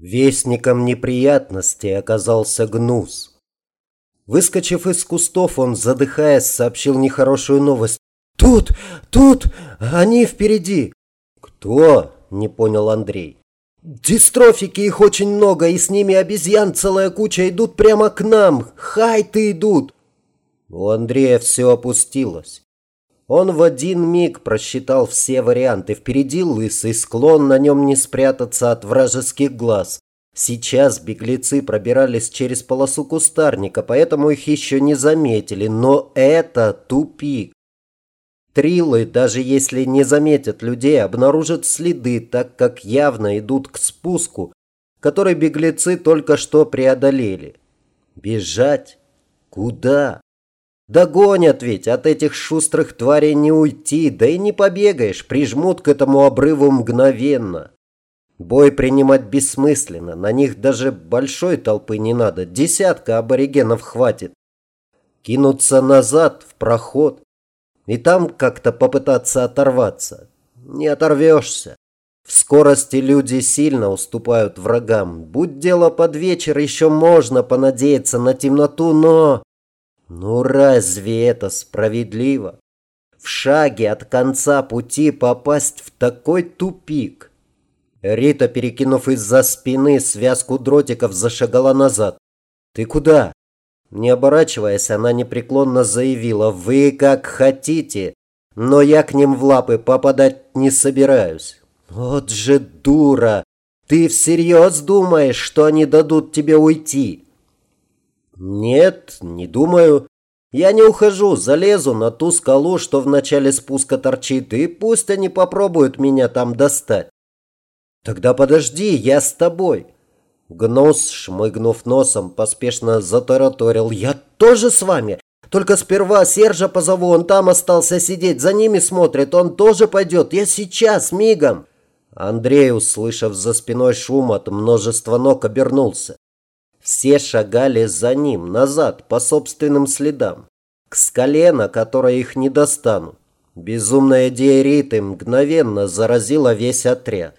Вестником неприятностей оказался Гнус. Выскочив из кустов, он, задыхаясь, сообщил нехорошую новость. «Тут! Тут! Они впереди!» «Кто?» – не понял Андрей. «Дистрофики, их очень много, и с ними обезьян целая куча идут прямо к нам! Хайты идут!» У Андрея все опустилось. Он в один миг просчитал все варианты. Впереди лысый склон, на нем не спрятаться от вражеских глаз. Сейчас беглецы пробирались через полосу кустарника, поэтому их еще не заметили. Но это тупик. Трилы, даже если не заметят людей, обнаружат следы, так как явно идут к спуску, который беглецы только что преодолели. Бежать? Куда? Догонят ведь, от этих шустрых тварей не уйти, да и не побегаешь, прижмут к этому обрыву мгновенно. Бой принимать бессмысленно, на них даже большой толпы не надо, десятка аборигенов хватит. Кинуться назад, в проход, и там как-то попытаться оторваться. Не оторвешься. В скорости люди сильно уступают врагам. Будь дело под вечер, еще можно понадеяться на темноту, но... Ну разве это справедливо? В шаге от конца пути попасть в такой тупик. Рита, перекинув из-за спины связку дротиков, зашагала назад. «Ты куда?» Не оборачиваясь, она непреклонно заявила, «Вы как хотите, но я к ним в лапы попадать не собираюсь». «Вот же дура! Ты всерьез думаешь, что они дадут тебе уйти?» «Нет, не думаю. Я не ухожу, залезу на ту скалу, что в начале спуска торчит, и пусть они попробуют меня там достать». «Тогда подожди, я с тобой». Гнус, шмыгнув носом, поспешно затараторил. «Я тоже с вами. Только сперва Сержа позову, он там остался сидеть, за ними смотрит, он тоже пойдет. Я сейчас, мигом». Андрей, услышав за спиной шум от множества ног, обернулся. Все шагали за ним, назад, по собственным следам, к скале, на которой их не достанут. Безумная идея Риты мгновенно заразила весь отряд.